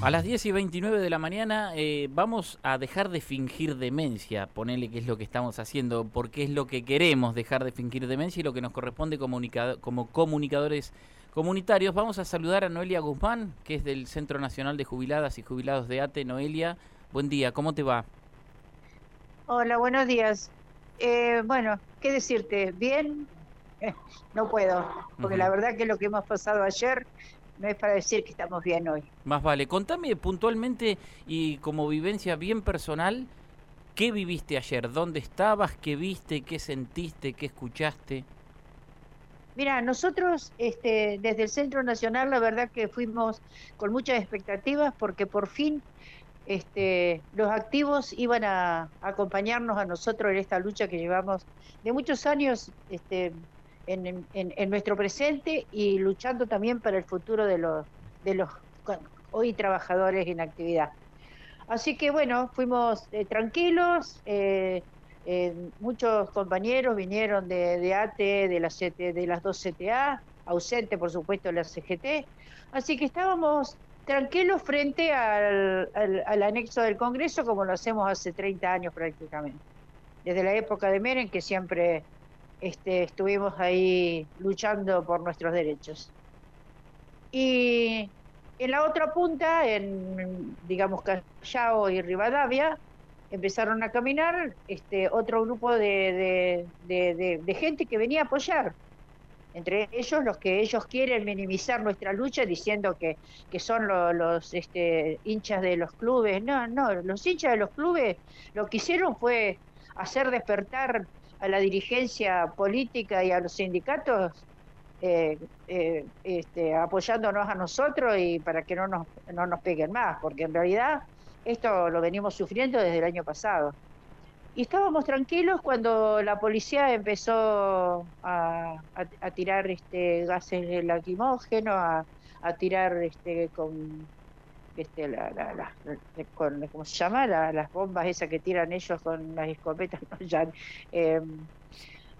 A las 10 y 29 de la mañana eh, vamos a dejar de fingir demencia, ponele que es lo que estamos haciendo, porque es lo que queremos dejar de fingir demencia y lo que nos corresponde como comunicadores comunitarios. Vamos a saludar a Noelia Guzmán, que es del Centro Nacional de Jubiladas y Jubilados de ATE. Noelia, buen día, ¿cómo te va? Hola, buenos días. Eh, bueno, ¿qué decirte? ¿Bien? no puedo, porque la verdad que lo que hemos pasado ayer no es para decir que estamos bien hoy. Más vale, contame puntualmente y como vivencia bien personal, ¿qué viviste ayer? ¿Dónde estabas? ¿Qué viste? ¿Qué sentiste? ¿Qué escuchaste? Mira, nosotros este, desde el Centro Nacional la verdad que fuimos con muchas expectativas porque por fin este, los activos iban a acompañarnos a nosotros en esta lucha que llevamos de muchos años este, en, nuestro presente y luchando también para el futuro de los, de los hoy trabajadores en actividad. Así que bueno, fuimos eh, tranquilos, eh, eh, muchos compañeros vinieron de, de ATE, de, la de las dos CTA, ausente por supuesto la CGT, así que estábamos tranquilos frente al, al, anexo del Congreso como lo hacemos hace 30 años prácticamente, desde la época de Meren que siempre este, estuvimos ahí luchando por nuestros derechos. Y en la otra punta, en digamos Callao y Rivadavia, empezaron a caminar este, otro grupo de, de, gente que venía a apoyar. Entre ellos los que ellos quieren minimizar nuestra lucha diciendo que, que son los este, hinchas de los clubes. No, no, los hinchas de los clubes lo que hicieron fue hacer despertar a la dirigencia política y a los sindicatos eh, eh, este, apoyándonos a nosotros y para que no nos, no nos peguen más, porque en realidad esto lo venimos sufriendo desde el año pasado. Y estábamos tranquilos cuando la policía empezó a, a, tirar este, gases lacrimógenos, a, a tirar este, con este, la, la, con, ¿cómo se llama? las bombas esas que tiran ellos con las escopetas, ya, em,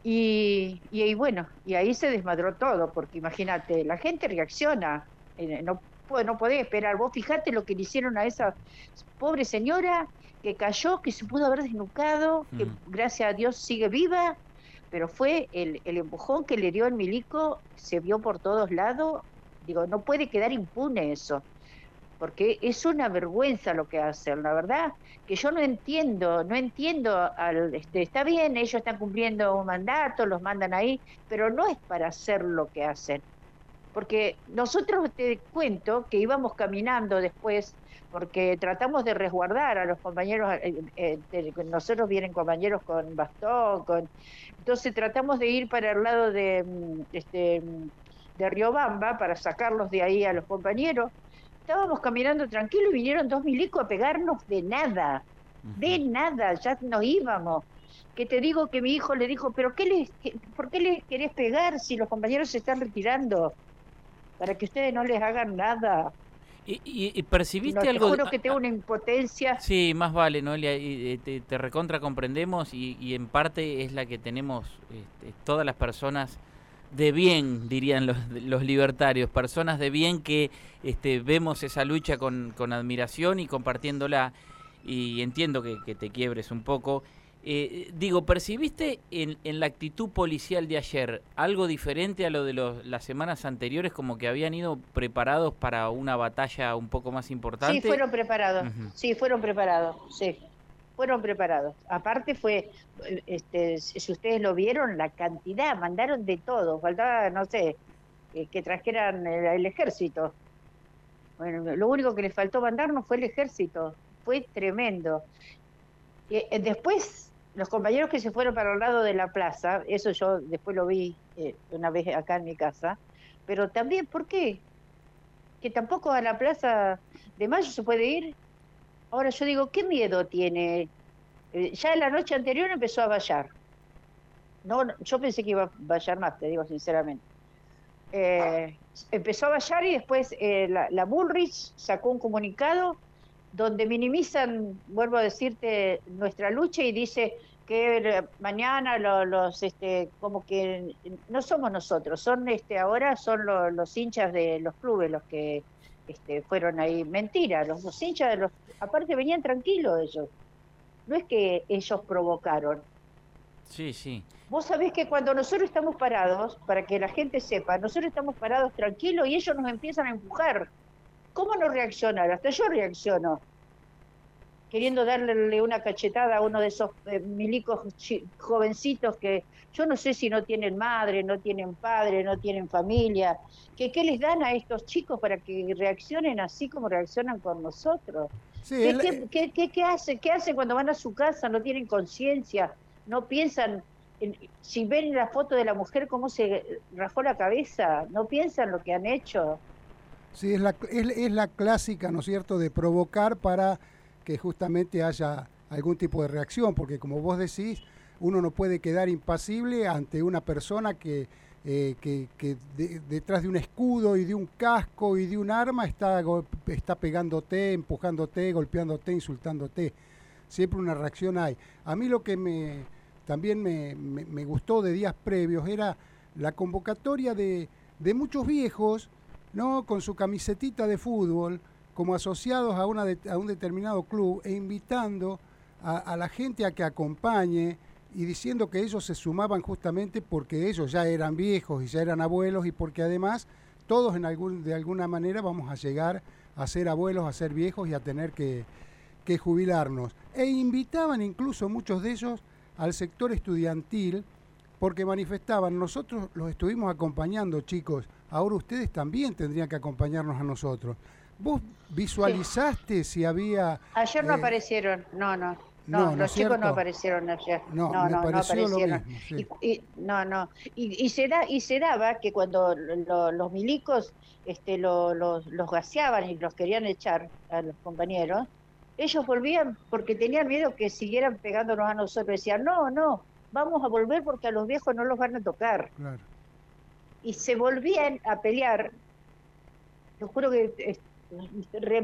y, y, bueno, y ahí se desmadró todo, porque imagínate, la gente reacciona, eh, no, no podés esperar, vos fijate lo que le hicieron a esa pobre señora que cayó, que se pudo haber desnucado, que gracias a Dios sigue viva, pero fue el, el empujón que le dio el milico, se vio por todos lados, digo, no puede quedar impune eso porque es una vergüenza lo que hacen, la verdad, que yo no entiendo, no entiendo, al, este, está bien, ellos están cumpliendo un mandato, los mandan ahí, pero no es para hacer lo que hacen. Porque nosotros te cuento que íbamos caminando después, porque tratamos de resguardar a los compañeros, eh, eh, nosotros vienen compañeros con bastón, con, entonces tratamos de ir para el lado de, mm, este, de Riobamba para sacarlos de ahí a los compañeros estábamos caminando tranquilo y vinieron dos milicos a pegarnos de nada, de nada, ya nos íbamos. Que te digo que mi hijo le dijo, pero qué les, ¿por qué les querés pegar si los compañeros se están retirando? Para que ustedes no les hagan nada. ¿Y, percibiste algo? Te juro que tengo una impotencia. Sí, más vale, Noelia, y, te, te, recontra comprendemos y, en parte es la que tenemos este, todas las personas de bien, dirían los, los libertarios, personas de bien que este, vemos esa lucha con, con admiración y compartiéndola, y entiendo que, que te quiebres un poco. Eh, digo, ¿percibiste en, en, la actitud policial de ayer algo diferente a lo de los, las semanas anteriores, como que habían ido preparados para una batalla un poco más importante? Sí, fueron preparados, sí, fueron preparados, sí fueron preparados. Aparte fue, este, si ustedes lo vieron, la cantidad, mandaron de todo, faltaba, no sé, que, trajeran el, ejército. Bueno, lo único que les faltó mandarnos fue el ejército, fue tremendo. Y, eh, después, los compañeros que se fueron para el lado de la plaza, eso yo después lo vi eh, una vez acá en mi casa, pero también, ¿por qué? Que tampoco a la plaza de Mayo se puede ir Ahora yo digo, ¿qué miedo tiene? Eh, ya en la noche anterior empezó a vallar. No, yo pensé que iba a vallar más, te digo sinceramente. Eh, empezó a vallar y después eh, la, Bullrich sacó un comunicado donde minimizan, vuelvo a decirte, nuestra lucha y dice que mañana los, este, como que no somos nosotros, son este, ahora son los hinchas de los clubes los que este, fueron ahí. Mentira, los, los hinchas de los, aparte venían tranquilos ellos. No es que ellos provocaron. Sí, sí. Vos sabés que cuando nosotros estamos parados, para que la gente sepa, nosotros estamos parados tranquilos y ellos nos empiezan a empujar. ¿Cómo no reaccionar? Hasta yo reacciono queriendo darle una cachetada a uno de esos eh, milicos jovencitos que yo no sé si no tienen madre, no tienen padre, no tienen familia, que qué les dan a estos chicos para que reaccionen así como reaccionan con nosotros. ¿Qué, qué, qué, hacen? ¿Qué hacen cuando van a su casa? No tienen conciencia, no piensan, si ven la foto de la mujer cómo se rajó la cabeza, no piensan lo que han hecho. Sí, es la, es la clásica, ¿no es cierto?, de provocar para que justamente haya algún tipo de reacción, porque como vos decís, uno no puede quedar impasible ante una persona que, eh, que, detrás de un escudo y de un casco y de un arma está, está pegándote, empujándote, golpeándote, insultándote. Siempre una reacción hay. A mí lo que me, también me, me, gustó de días previos era la convocatoria de, de muchos viejos, ¿no? Con su camisetita de fútbol, como asociados a, un determinado club e invitando a, la gente a que acompañe y diciendo que ellos se sumaban justamente porque ellos ya eran viejos y ya eran abuelos y porque además todos en algún, de alguna manera vamos a llegar a ser abuelos, a ser viejos y a tener que, que jubilarnos. E invitaban incluso muchos de ellos al sector estudiantil porque manifestaban, nosotros los estuvimos acompañando chicos, ahora ustedes también tendrían que acompañarnos a nosotros. ¿Vos visualizaste si había... Ayer no eh, aparecieron, no, no. No, los chicos no aparecieron ayer. No, no, no, aparecieron. y, no, no. Y, se da, y se daba que cuando los milicos este, los, los gaseaban y los querían echar a los compañeros, ellos volvían porque tenían miedo que siguieran pegándonos a nosotros. Decían, no, no, vamos a volver porque a los viejos no los van a tocar. Claro. Y se volvían a pelear. Yo juro que re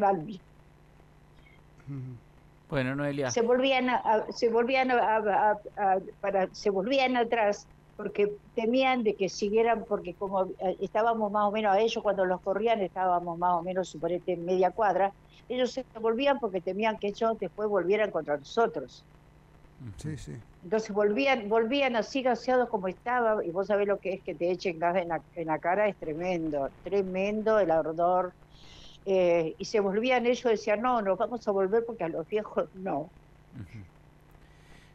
Bueno, Noelia. Se volvían, se volvían para, se volvían atrás porque temían de que siguieran, porque como eh, estábamos más o menos a ellos cuando los corrían, estábamos más o menos, suponete, en media cuadra, ellos se volvían porque temían que ellos después volvieran contra nosotros. Sí, sí. Entonces volvían, volvían así gaseados como estaba, y vos sabés lo que es que te echen gas en la, en la cara, es tremendo, tremendo el ardor, eh, y se volvían ellos, decían, no, nos vamos a volver porque a los viejos no.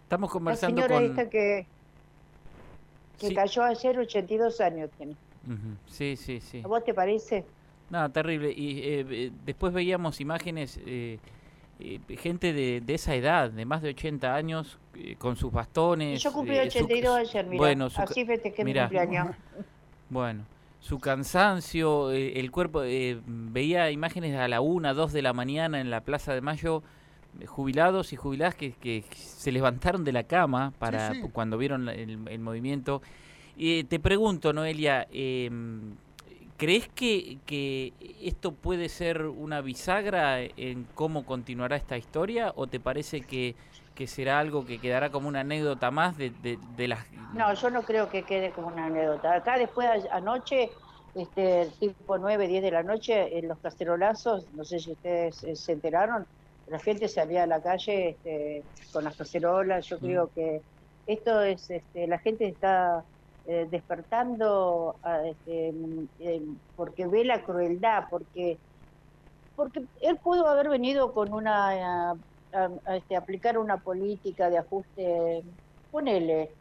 Estamos conversando La señora esta que, que cayó ayer, 82 años tiene. Sí, sí, sí. ¿A vos te parece? No, terrible. Y eh, eh, después veíamos imágenes, gente de, de, esa edad, de más de 80 años, con sus bastones. Yo cumplí 82 ayer, mira. Bueno, así festejé mi cumpleaños. Bueno su cansancio, eh, el cuerpo, eh, veía imágenes a la una, dos de la mañana en la Plaza de Mayo, eh, jubilados y jubiladas que, que se levantaron de la cama para cuando vieron el, movimiento. y te pregunto, Noelia, em, ¿crees que, que esto puede ser una bisagra en cómo continuará esta historia o te parece que que será algo que quedará como una anécdota más de, de, las... No, yo no creo que quede como una anécdota. Acá después anoche, este, tipo 9, 10 de la noche, en los cacerolazos, no sé si ustedes eh, se enteraron, la gente salía a la calle este, con las cacerolas, yo creo mm. que esto es, este, la gente está eh, despertando este, porque ve la crueldad, porque porque él pudo haber venido con una a, este, aplicar una política de ajuste, ponele,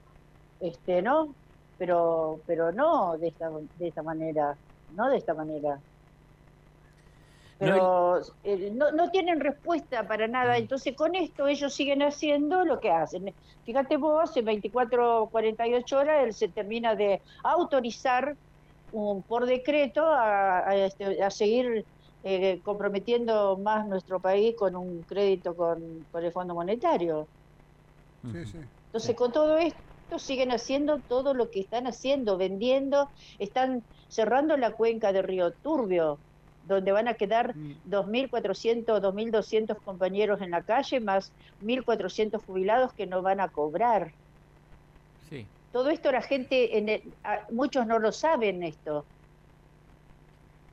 este, ¿no? Pero, pero no de esta, de esta manera, no de esta manera. Pero eh, no, no, tienen respuesta para nada, mm. entonces con esto ellos siguen haciendo lo que hacen. Fíjate vos, en 24 o 48 horas él se termina de autorizar un, por decreto a, a, este, a seguir eh, comprometiendo más nuestro país con un crédito con, el Fondo Monetario. Entonces, con todo esto siguen haciendo todo lo que están haciendo, vendiendo, están cerrando la cuenca de Río Turbio, donde van a quedar 2.400, mm. 2.200 compañeros en la calle, más 1.400 jubilados que no van a cobrar. Todo esto la gente, en muchos no lo saben esto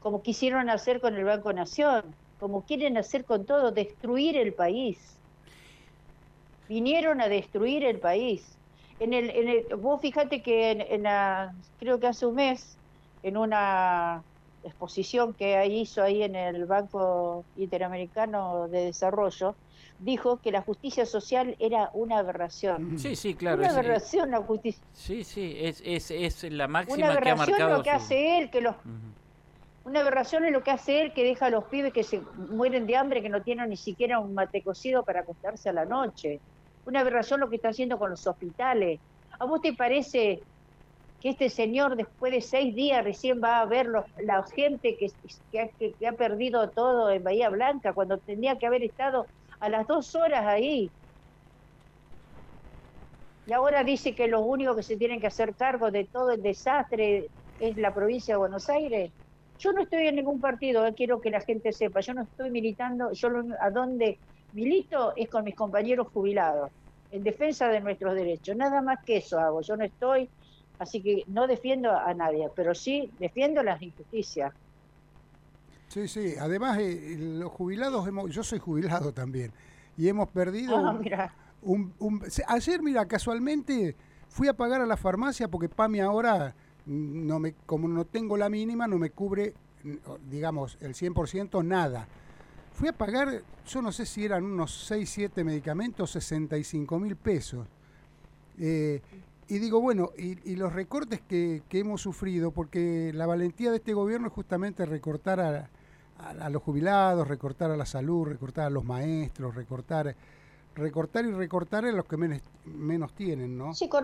como quisieron hacer con el Banco Nación, como quieren hacer con todo, destruir el país. Vinieron a destruir el país. En el, en el, vos fíjate que en, la, creo que hace un mes, en una exposición que hizo ahí en el Banco Interamericano de Desarrollo, dijo que la justicia social era una aberración. Sí, sí, claro. Una aberración la justicia. Sí, sí, es, es, es la máxima que ha marcado. lo que hace él, que los... Una aberración es lo que hace él, que deja a los pibes que se mueren de hambre, que no tienen ni siquiera un mate cocido para acostarse a la noche. Una aberración lo que está haciendo con los hospitales. ¿A vos te parece que este señor después de seis días recién va a ver la gente que, que, ha perdido todo en Bahía Blanca, cuando tendría que haber estado a las dos horas ahí? Y ahora dice que lo único que se tienen que hacer cargo de todo el desastre es la provincia de Buenos Aires. Yo no estoy en ningún partido, eh, quiero que la gente sepa, yo no estoy militando, yo a donde milito es con mis compañeros jubilados, en defensa de nuestros derechos, nada más que eso hago, yo no estoy, así que no defiendo a nadie, pero sí defiendo las injusticias. Sí, sí, además eh, los jubilados, hemos, yo soy jubilado también, y hemos perdido... Ah, un, ayer, mira, casualmente fui a pagar a la farmacia porque PAMI ahora no me, como no tengo la mínima, no me cubre, digamos, el 100% nada. Fui a pagar, yo no sé si eran unos 6, 7 medicamentos, 65 mil pesos. Eh, y digo, bueno, y, los recortes que, hemos sufrido, porque la valentía de este gobierno es justamente recortar a, a los jubilados, recortar a la salud, recortar a los maestros, recortar recortar y recortar en los que menos, tienen, ¿no? Sí, con,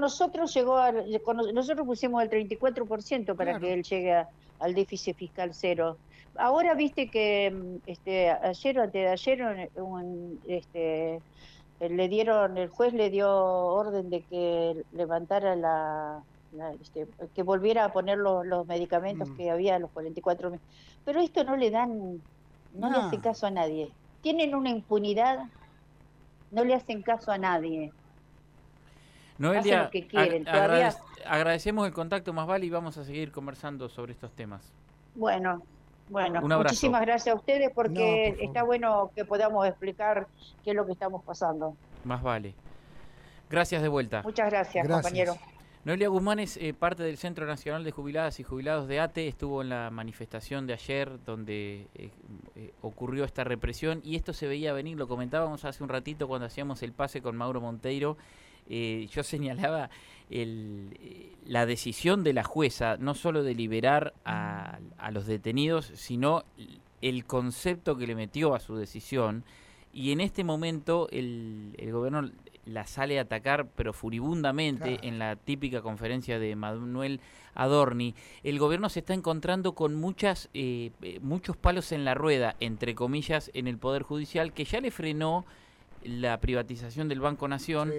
nosotros llegó, a, nosotros pusimos el 34% para que él llegue al déficit fiscal cero. Ahora viste que mm, este, ayer o antes de ayer un, este, le dieron, el juez le dio orden de que levantara la, este, que volviera a poner los, medicamentos mm. que había a los 44 meses. Pero esto no le dan, no le hace caso a nadie. Tienen una impunidad no le hacen caso a nadie. Noelia, agradecemos el contacto más vale y vamos a seguir conversando sobre estos temas. Bueno, bueno, muchísimas gracias a ustedes porque está bueno que podamos explicar qué es lo que estamos pasando. Más vale. Gracias de vuelta. Muchas gracias. compañero. Noelia Guzmán es eh, parte del Centro Nacional de Jubiladas y Jubilados de ATE, estuvo en la manifestación de ayer donde eh, eh, ocurrió esta represión y esto se veía venir, lo comentábamos hace un ratito cuando hacíamos el pase con Mauro Monteiro, yo señalaba la decisión de la jueza, no solo de liberar a, los detenidos, sino el concepto que le metió a su decisión. Y en este momento el, el gobierno la sale a atacar, pero furibundamente, en la típica conferencia de Manuel Adorni, el gobierno se está encontrando con muchas, eh, eh, muchos palos en la rueda, entre comillas, en el Poder Judicial, que ya le frenó la privatización del Banco Nación,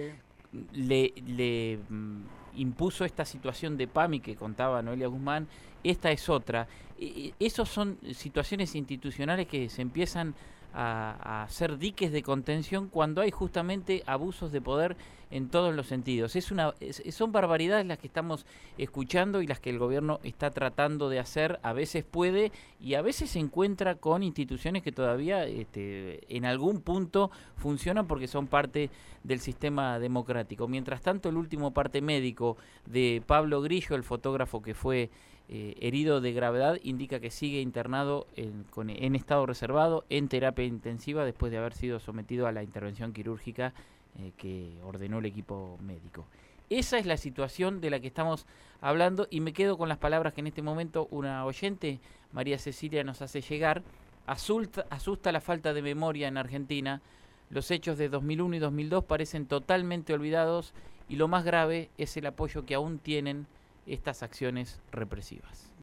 le, le mm, impuso esta situación de PAMI que contaba Noelia Guzmán, esta es otra. E, e, Esas son situaciones institucionales que se empiezan a, hacer diques de contención cuando hay justamente abusos de poder en todos los sentidos. Es una, son barbaridades las que estamos escuchando y las que el gobierno está tratando de hacer. A veces puede y a veces se encuentra con instituciones que todavía este, en algún punto funcionan porque son parte del sistema democrático. Mientras tanto, el último parte médico de Pablo Grillo, el fotógrafo que fue eh, herido de gravedad indica que sigue internado en, estado reservado en terapia intensiva después de haber sido sometido a la intervención quirúrgica eh, que ordenó el equipo médico. Esa es la situación de la que estamos hablando y me quedo con las palabras que en este momento una oyente, María Cecilia, nos hace llegar. Asusta, asusta la falta de memoria en Argentina. Los hechos de 2001 y 2002 parecen totalmente olvidados y lo más grave es el apoyo que aún tienen estas acciones represivas.